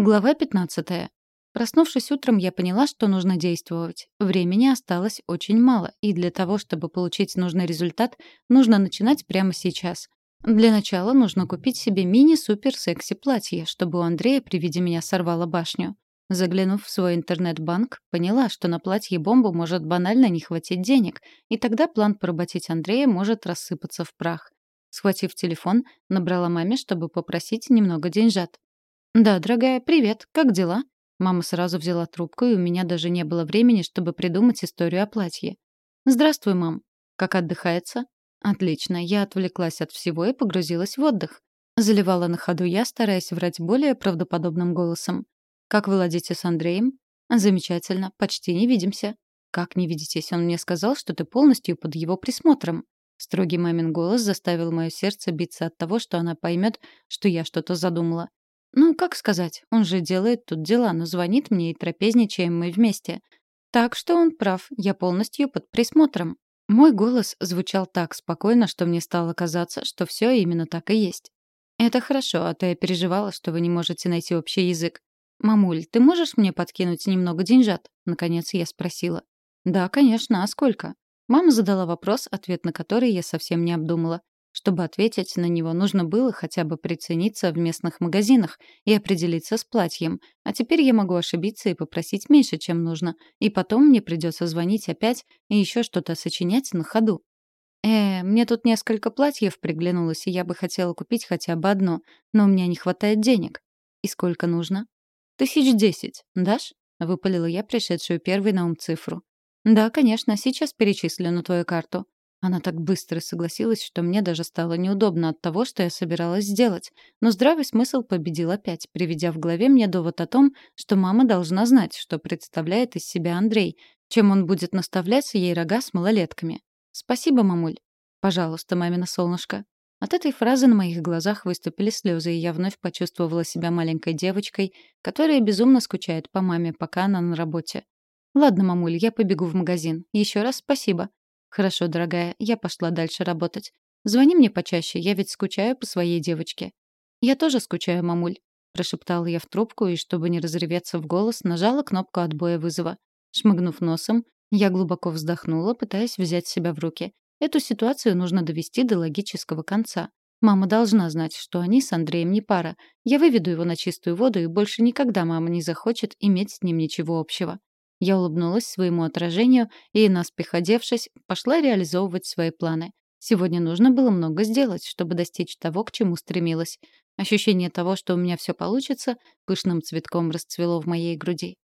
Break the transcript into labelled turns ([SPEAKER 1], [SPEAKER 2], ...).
[SPEAKER 1] Глава 15. Проснувшись утром, я поняла, что нужно действовать. Времени осталось очень мало, и для того, чтобы получить нужный результат, нужно начинать прямо сейчас. Для начала нужно купить себе мини-супер-секси платье, чтобы у Андрея при виде меня сорвало башню. Заглянув в свой интернет-банк, поняла, что на платье-бомбу может банально не хватить денег, и тогда план поработить Андрея может рассыпаться в прах. Схватив телефон, набрала маме, чтобы попросить немного деньжат. «Да, дорогая, привет. Как дела?» Мама сразу взяла трубку, и у меня даже не было времени, чтобы придумать историю о платье. «Здравствуй, мам. Как отдыхается?» «Отлично. Я отвлеклась от всего и погрузилась в отдых». Заливала на ходу я, стараясь врать более правдоподобным голосом. «Как вы ладите с Андреем?» «Замечательно. Почти не видимся». «Как не видитесь? Он мне сказал, что ты полностью под его присмотром». Строгий мамин голос заставил мое сердце биться от того, что она поймет, что я что-то задумала. Ну, как сказать, он же делает тут дела, но звонит мне и трапезничаем мы вместе. Так что он прав, я полностью под присмотром. Мой голос звучал так спокойно, что мне стало казаться, что все именно так и есть. «Это хорошо, а то я переживала, что вы не можете найти общий язык. «Мамуль, ты можешь мне подкинуть немного деньжат?» Наконец я спросила. «Да, конечно. А сколько?» Мама задала вопрос, ответ на который я совсем не обдумала. Чтобы ответить на него, нужно было хотя бы прицениться в местных магазинах и определиться с платьем. А теперь я могу ошибиться и попросить меньше, чем нужно. И потом мне придется звонить опять и еще что-то сочинять на ходу. «Э, мне тут несколько платьев приглянулось, и я бы хотела купить хотя бы одно, но у меня не хватает денег. И сколько нужно?» «Тысяч десять. Дашь?» — выпалила я пришедшую первой на ум цифру. «Да, конечно, сейчас перечислю на твою карту». Она так быстро согласилась, что мне даже стало неудобно от того, что я собиралась сделать. Но здравый смысл победил опять, приведя в голове мне довод о том, что мама должна знать, что представляет из себя Андрей, чем он будет наставлять ей рога с малолетками. «Спасибо, мамуль». «Пожалуйста, мамина солнышко». От этой фразы на моих глазах выступили слезы, и я вновь почувствовала себя маленькой девочкой, которая безумно скучает по маме, пока она на работе. «Ладно, мамуль, я побегу в магазин. Еще раз спасибо». «Хорошо, дорогая, я пошла дальше работать. Звони мне почаще, я ведь скучаю по своей девочке». «Я тоже скучаю, мамуль», — прошептала я в трубку и, чтобы не разреветься в голос, нажала кнопку отбоя вызова. Шмыгнув носом, я глубоко вздохнула, пытаясь взять себя в руки. Эту ситуацию нужно довести до логического конца. Мама должна знать, что они с Андреем не пара. Я выведу его на чистую воду, и больше никогда мама не захочет иметь с ним ничего общего. Я улыбнулась своему отражению и, наспех одевшись, пошла реализовывать свои планы. Сегодня нужно было много сделать, чтобы достичь того, к чему стремилась. Ощущение того, что у меня все получится, пышным цветком расцвело в моей груди.